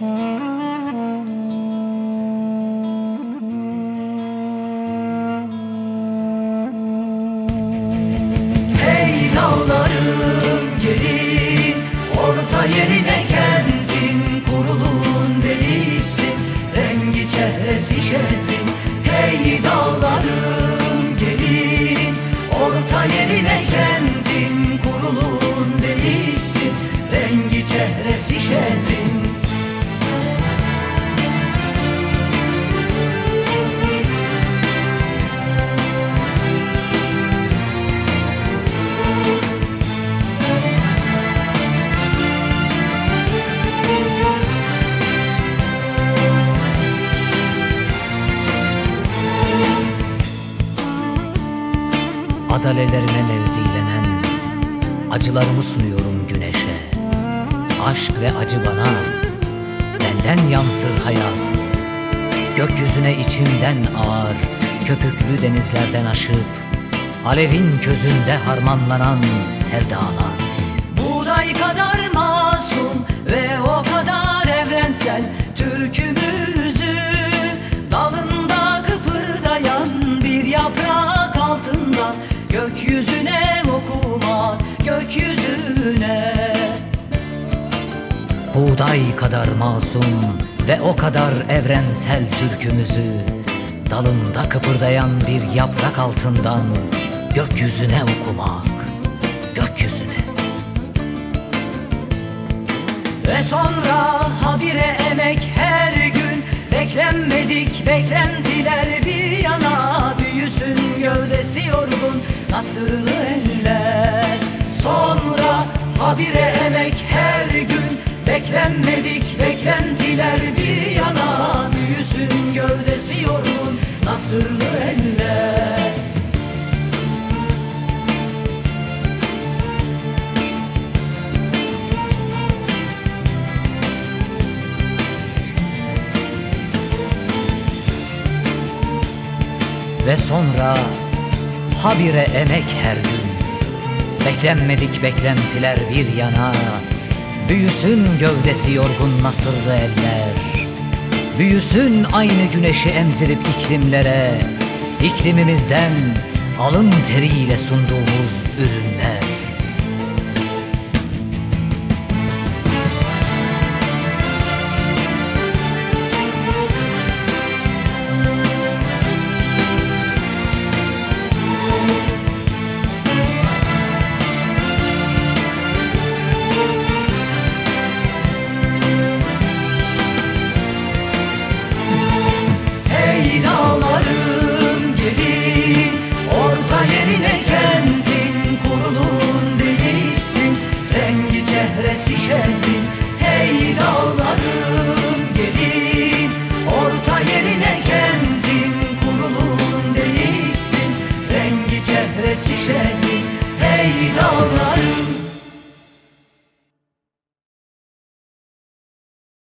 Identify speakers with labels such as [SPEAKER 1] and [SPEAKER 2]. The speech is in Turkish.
[SPEAKER 1] Mm-hmm.
[SPEAKER 2] Adalelerine mevzilenen Acılarımı sunuyorum güneşe. Aşk ve acı bana Benden yansır hayat. Gökyüzüne içimden ağır Köpüklü denizlerden aşıp Alevin közünde harmanlanan sevdalar.
[SPEAKER 1] Buğday kadar masum ve o kadar evrensel Türkümüzü Gökyüzüne okumak gökyüzüne.
[SPEAKER 2] Buğday kadar masum ve o kadar evrensel türkümüzü Dalında kıpırdayan bir yaprak altından gökyüzüne okumak Gökyüzüne.
[SPEAKER 1] Ve sonra habire nasırlı eller. Sonra habire emek her gün. Beklenmedik beklentiler bir yana. Büyüsün gövdesi yorgun. Nasırlı eller?
[SPEAKER 2] Ve sonra habire emek her gün. Beklenmedik beklentiler bir yana Büyüsün gövdesi yorgun nasırlı eller. Büyüsün aynı güneşi emzirip iklimlere İklimimizden alın teriyle sunduğumuz ürünler şehre şişe